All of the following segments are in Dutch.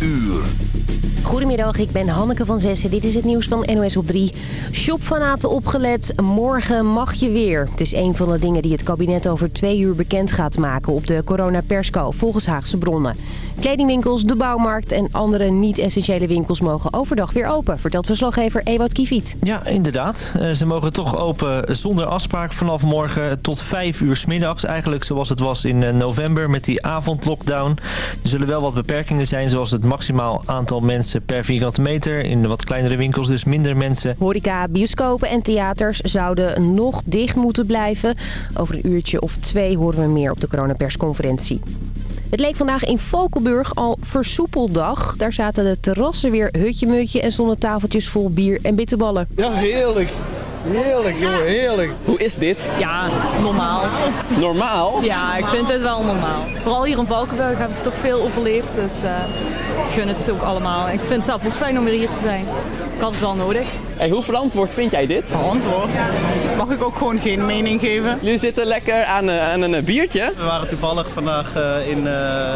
uur. Goedemiddag, ik ben Hanneke van Zessen. Dit is het nieuws van NOS op 3. Shopfanaten opgelet, morgen mag je weer. Het is een van de dingen die het kabinet over twee uur bekend gaat maken... op de coronapersco, volgens Haagse bronnen. Kledingwinkels, de bouwmarkt en andere niet-essentiële winkels... mogen overdag weer open, vertelt verslaggever Ewout Kiviet. Ja, inderdaad. Eh, Ze mogen toch open zonder afspraak vanaf morgen tot vijf uur 's middags. Eigenlijk zoals het was in eh, november met die avondlockdown. Er zullen wel wat beperkingen zijn, zoals het maximaal aantal mensen per vierkante meter. In de wat kleinere winkels dus minder mensen. Horeca, bioscopen en theaters zouden nog dicht moeten blijven. Over een uurtje of twee horen we meer op de coronapersconferentie. Het leek vandaag in Valkenburg al versoepeldag. Daar zaten de terrassen weer hutje-mutje en stonden tafeltjes vol bier en bitterballen. Ja, heerlijk. Heerlijk, jongen, heerlijk. Hoe is dit? Ja, normaal. Normaal? Ja, ik vind het wel normaal. Vooral hier in Valkenburg hebben ze toch veel overleefd. Dus eh, ik gun het ze ook allemaal. Ik vind het zelf ook fijn om weer hier te zijn. Ik had het wel nodig. Hey, hoe verantwoord vind jij dit? Verantwoord. Mag ik ook gewoon geen mening geven? Jullie zitten lekker aan, eh, aan een eh, biertje. We waren toevallig vandaag eh, in, eh,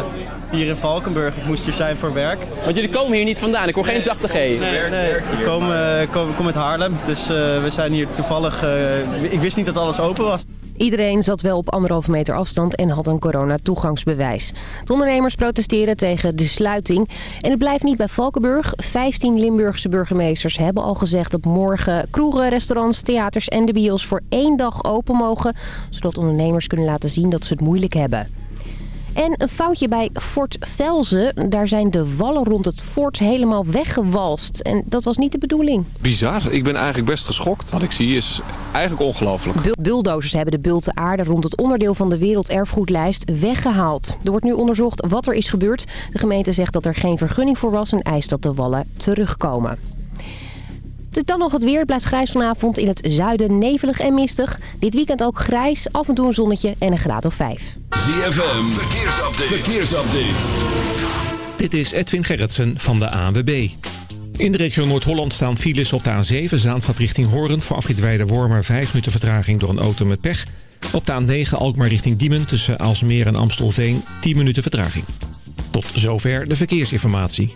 hier in Valkenburg. Ik moest hier zijn voor werk. Want jullie komen hier niet vandaan. Ik hoor geen zachte G. Nee, nee. Ik kom, eh, kom, ik kom uit Haarlem, dus eh, we zijn hier toevallig... eh, ik wist niet dat alles open was. Iedereen zat wel op anderhalve meter afstand en had een coronatoegangsbewijs. De ondernemers protesteren tegen de sluiting. En het blijft niet bij Valkenburg. 15 Limburgse burgemeesters hebben al gezegd dat morgen kroegen, restaurants, theaters en de bios voor één dag open mogen. Zodat ondernemers kunnen laten zien dat ze het moeilijk hebben. En een foutje bij Fort Velzen. Daar zijn de wallen rond het fort helemaal weggewalst. En dat was niet de bedoeling. Bizar. Ik ben eigenlijk best geschokt. Wat ik zie is eigenlijk ongelooflijk. Bul- Bulldozers hebben de bulten aarde rond het onderdeel van de werelderfgoedlijst weggehaald. Er wordt nu onderzocht wat er is gebeurd. De gemeente zegt dat er geen vergunning voor was en eist dat de wallen terugkomen. Dan nog het weer. Het blijft grijs vanavond. In het zuiden nevelig en mistig. Dit weekend ook grijs, af en toe een zonnetje en een graad of 5. ZFM, verkeersupdate. verkeersupdate. Dit is Edwin Gerritsen van de ANWB. In de regio Noord-Holland staan files op de A7 Zaanstad richting Hoorn... voor afrit Wormer 5 minuten vertraging door een auto met pech. Op de A9 Alkmaar richting Diemen tussen Aalsmeer en Amstelveen 10 minuten vertraging. Tot zover de verkeersinformatie.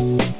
you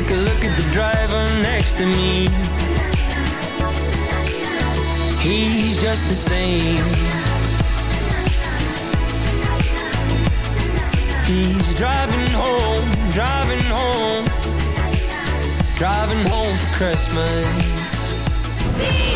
Take a look at the driver next to me. He's just the same. He's driving home, driving home. Driving home for Christmas. See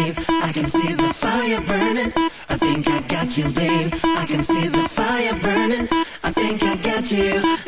babe. I can see the fire burning. I think I got you, babe. I can see the fire burning. I think I got you.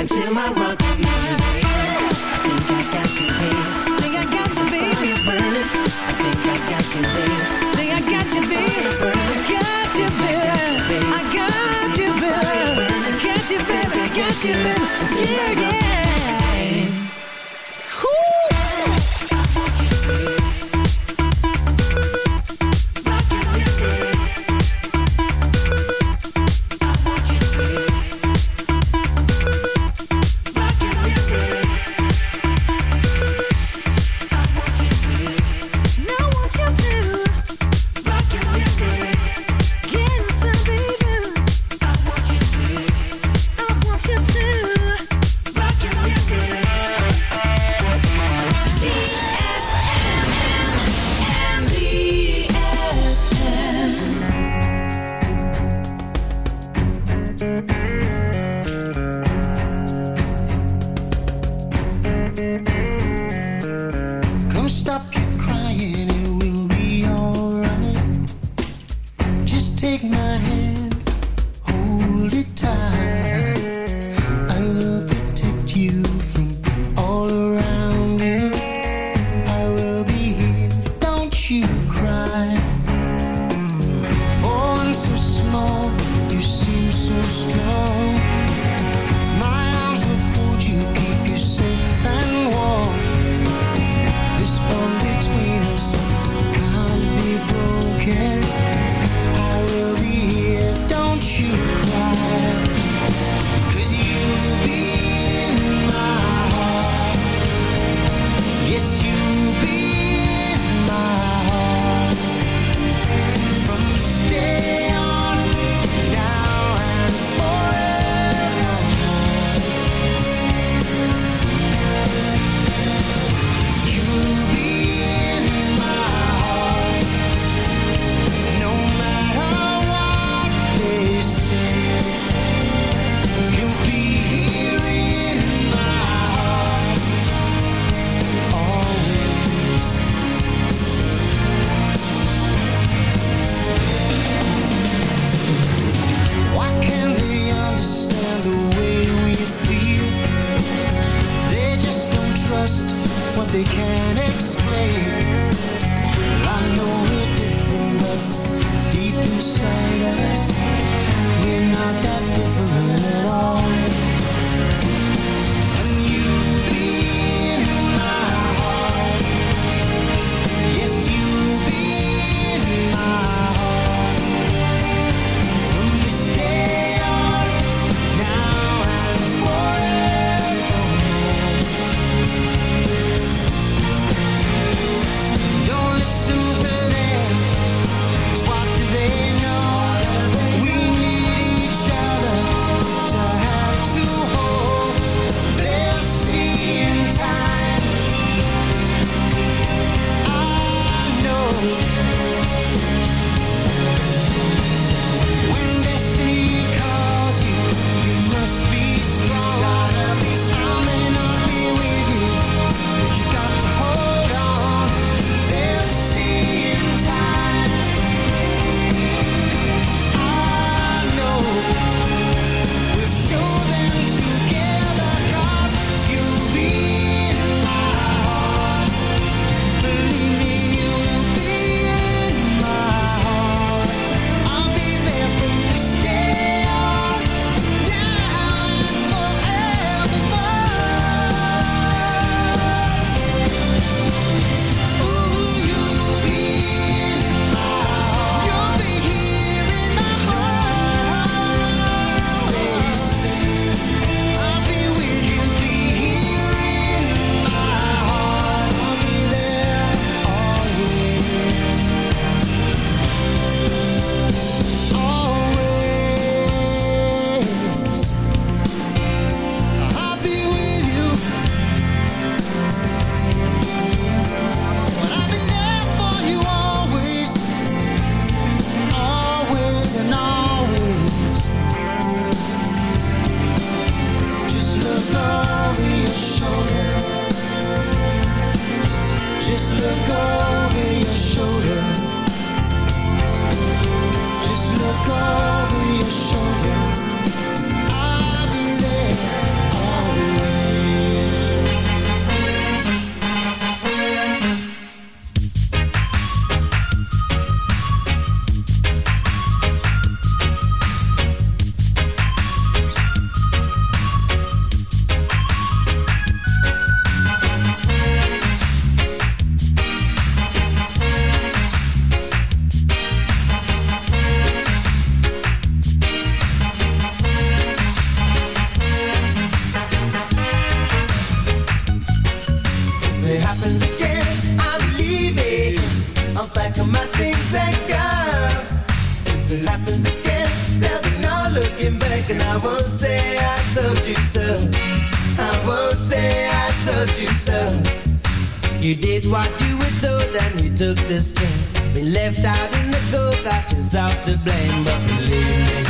You did what you were told, and you took the string. Been left out in the cold, got yourself to blame. But believe me,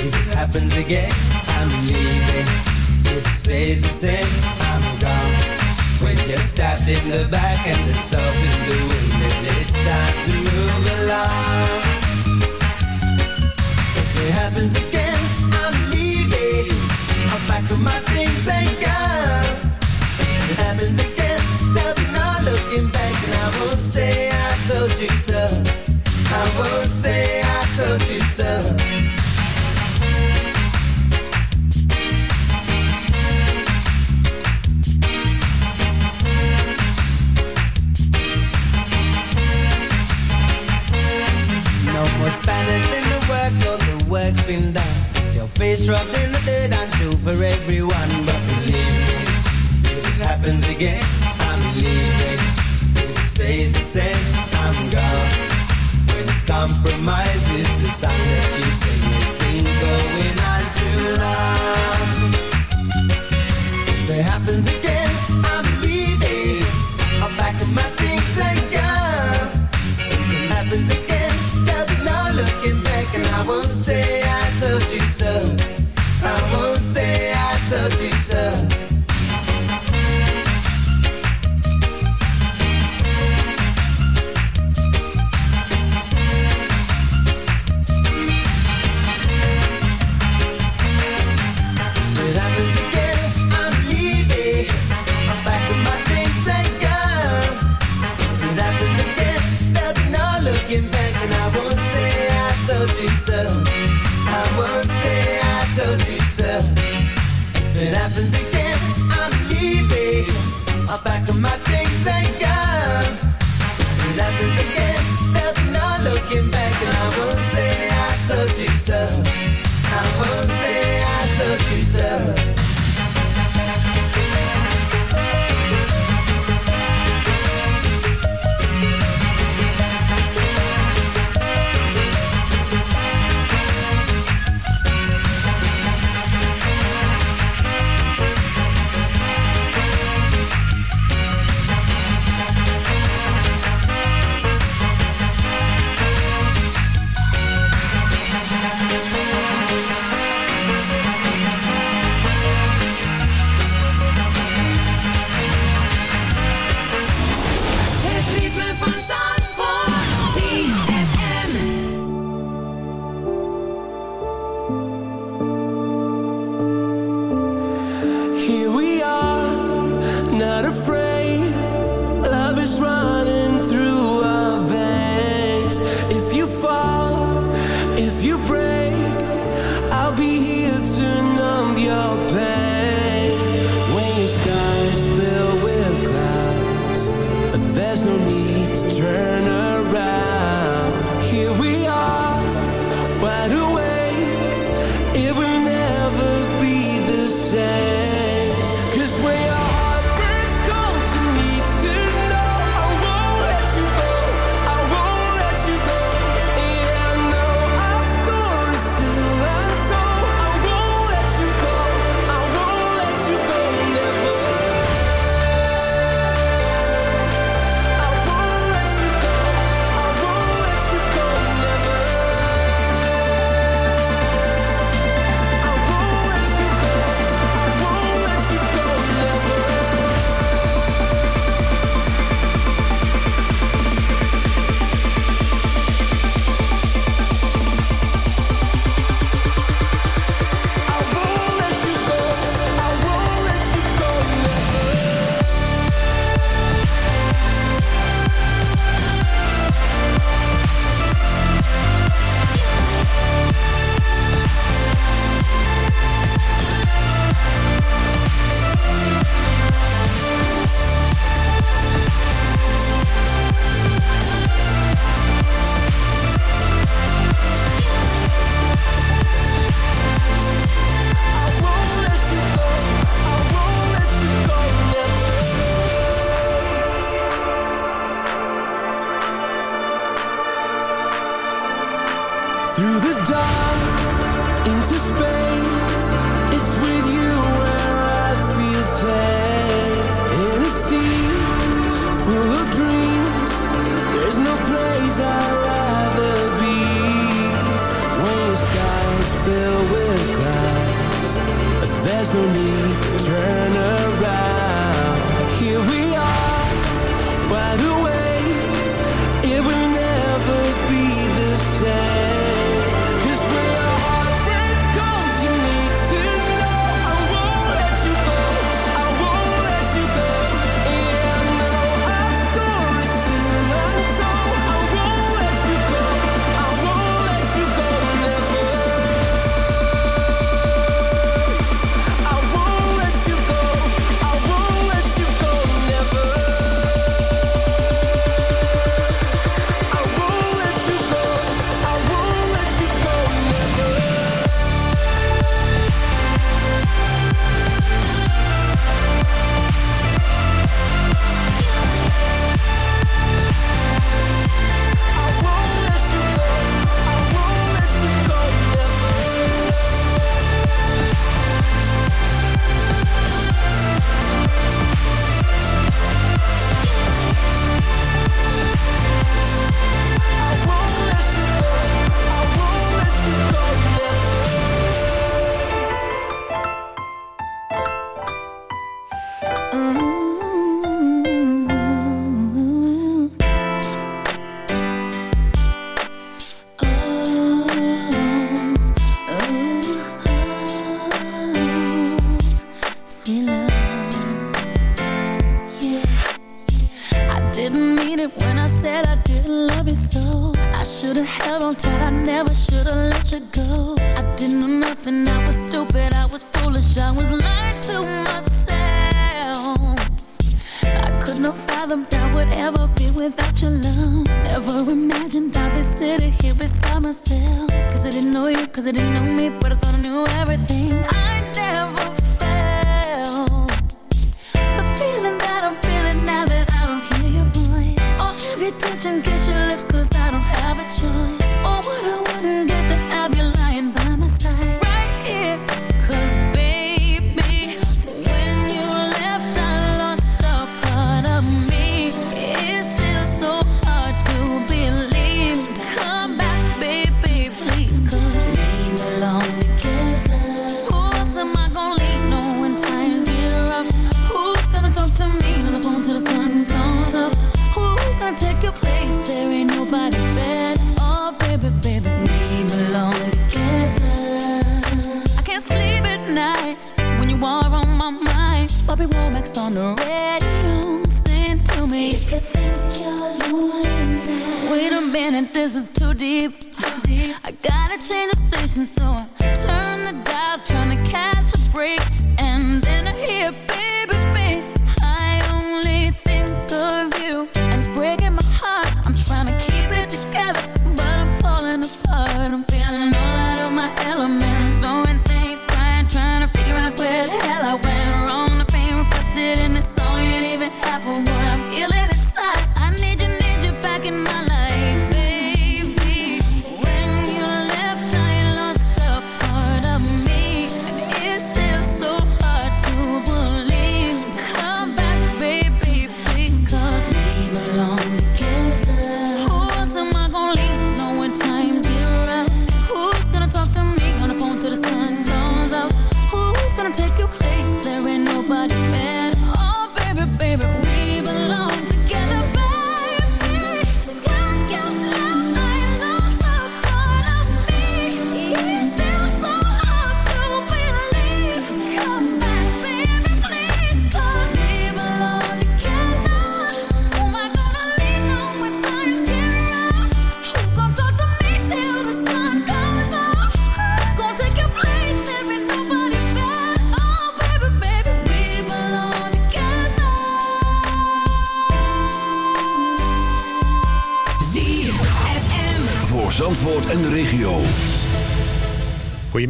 if it happens again, I'm leaving. If it stays the same, I'm gone. When you're stabbed in the back and the salt in the wind, it's time to move along. If it happens again, I'm leaving. I'm back with my things and gone. If it happens again, looking back, and I won't say I told you so. I won't say I told you so. No more Spanish in the works, all the work's been done. Your face rubbed in the dirt, I'm true for everyone. But believe me, if it happens again, I'm leaving. Stays the same, I'm gone. When compromise is the song that you sing, it's been going on too long. If it happens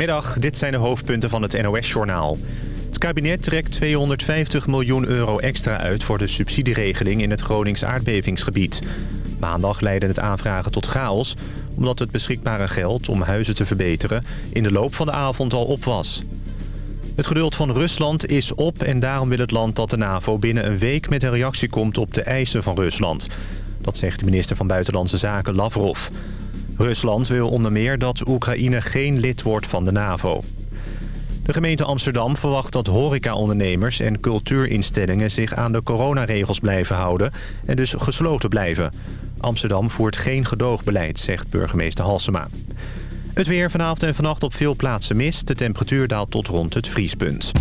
Goedemiddag, dit zijn de hoofdpunten van het NOS-journaal. Het kabinet trekt 250 miljoen euro extra uit voor de subsidieregeling in het Gronings aardbevingsgebied. Maandag leidde het aanvragen tot chaos, omdat het beschikbare geld om huizen te verbeteren in de loop van de avond al op was. Het geduld van Rusland is op en daarom wil het land dat de NAVO binnen een week met een reactie komt op de eisen van Rusland. Dat zegt de minister van Buitenlandse Zaken Lavrov. Rusland wil onder meer dat Oekraïne geen lid wordt van de NAVO. De gemeente Amsterdam verwacht dat horecaondernemers en cultuurinstellingen zich aan de coronaregels blijven houden en dus gesloten blijven. Amsterdam voert geen gedoogbeleid, zegt burgemeester Halsema. Het weer vanavond en vannacht op veel plaatsen mist. De temperatuur daalt tot rond het vriespunt.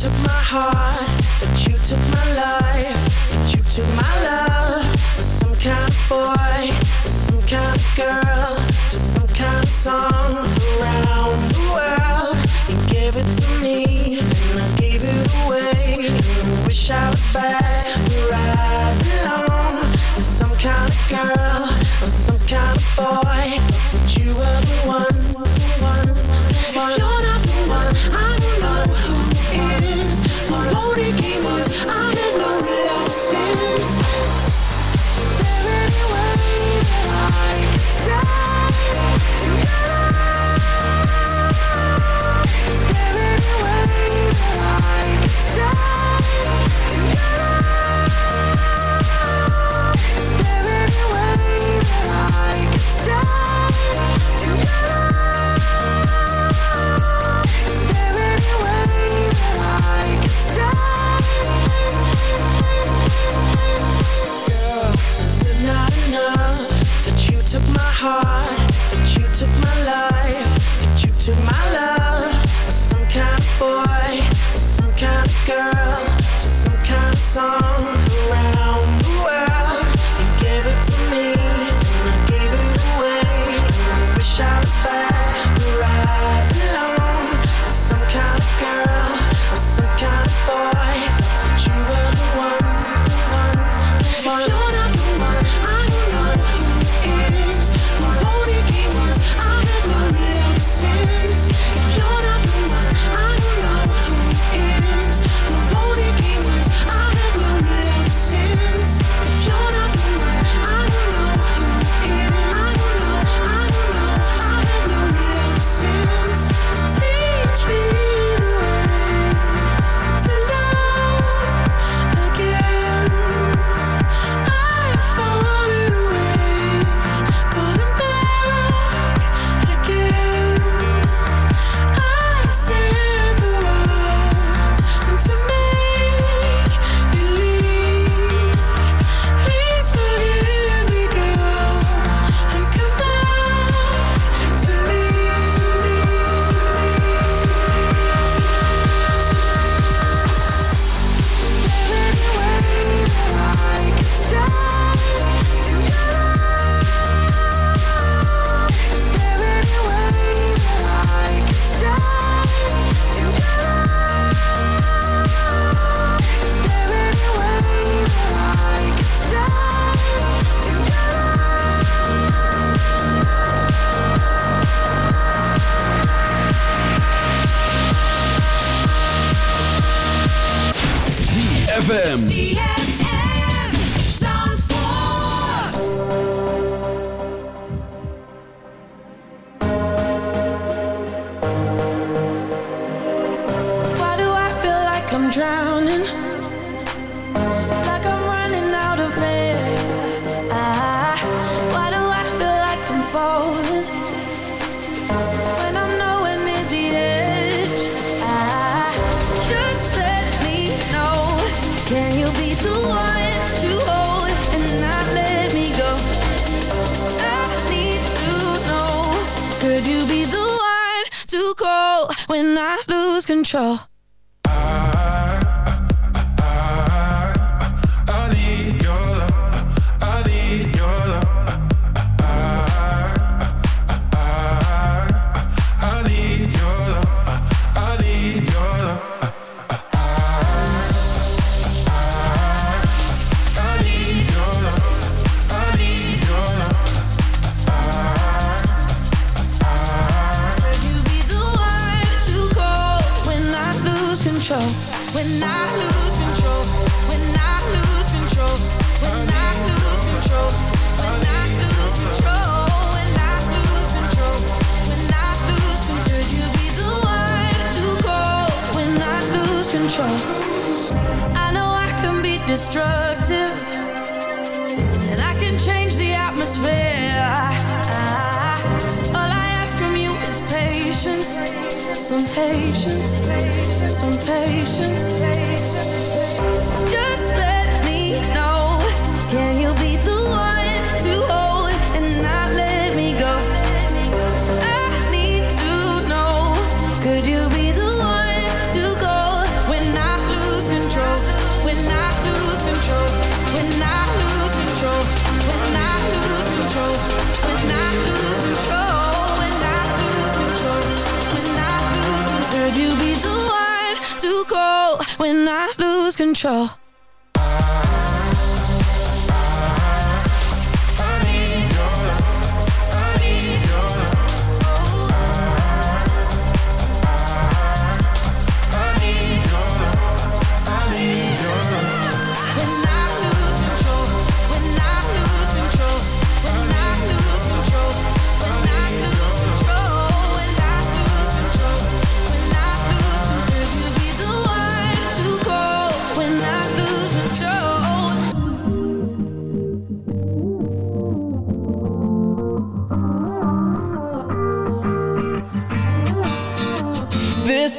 took my heart, but you took my life, but you took my love. Some kind of boy, some kind of girl, to some kind of song around the world. You gave it to me, and I gave it away. And I wish I was back.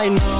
I know,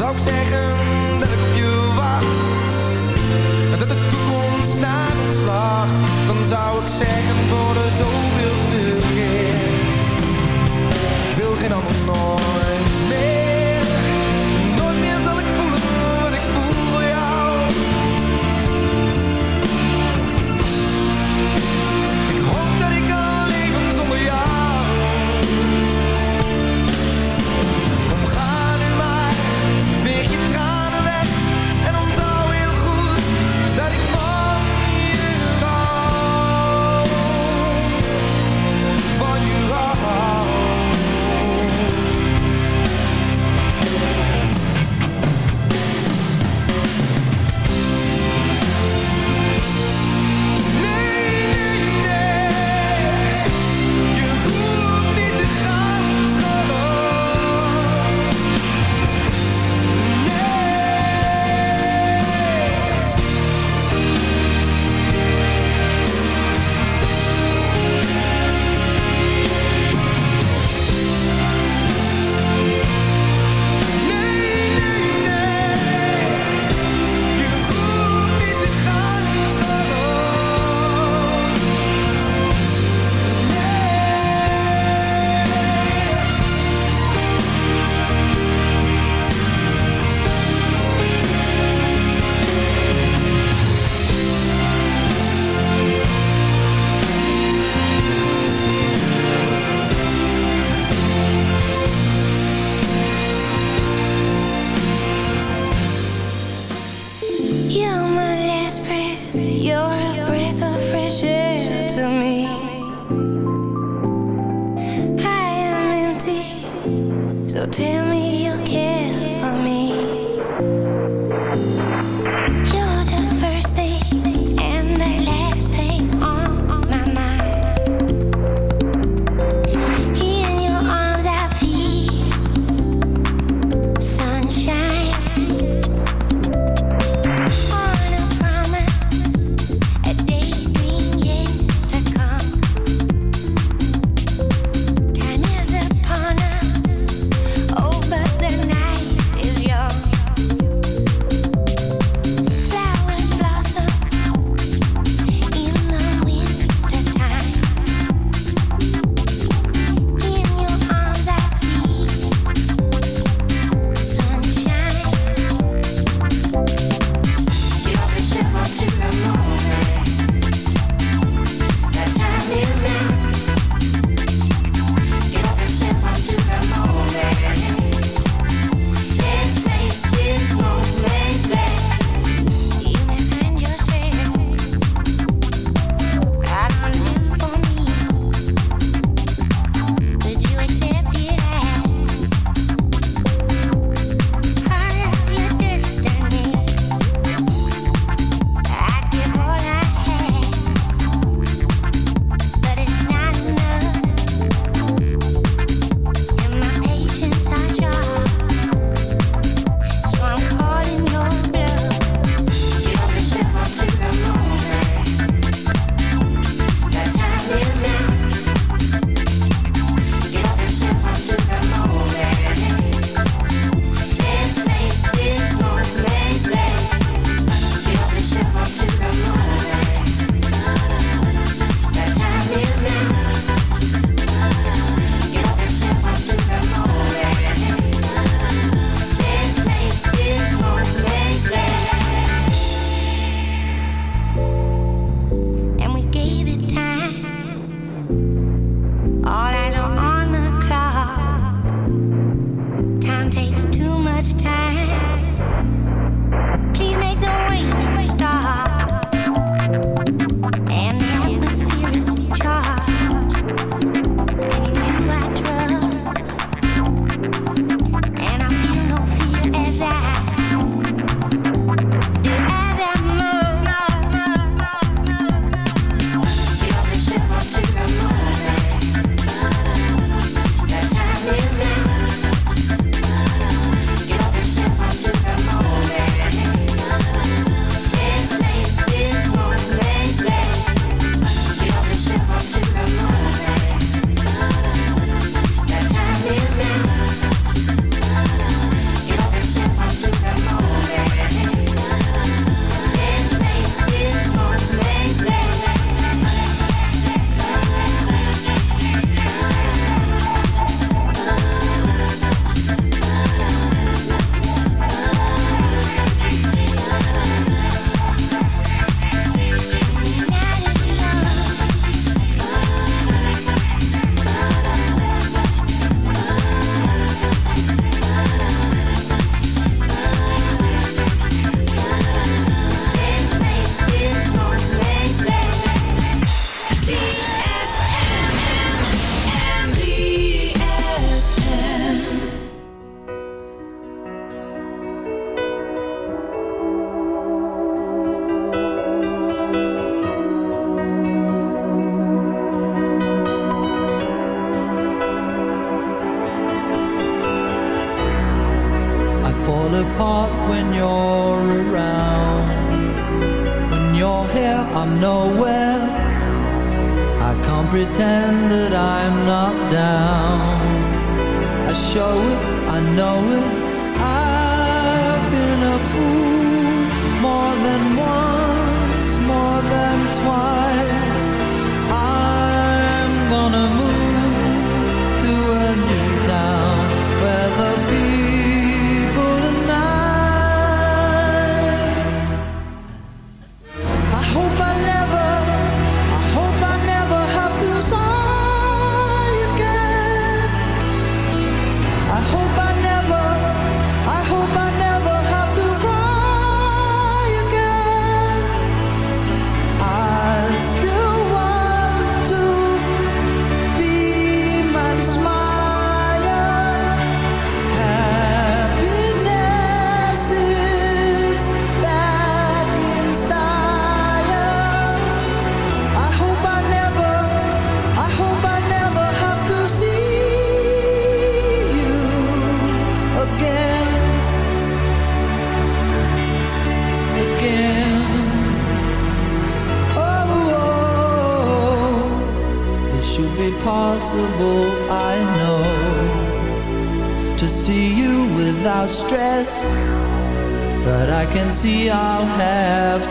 Zou ik zeggen dat ik op je wacht. Dat de toekomst naar ons lacht. Dan zou ik zeggen voor de zoveelste keer. Ik wil geen ander nooit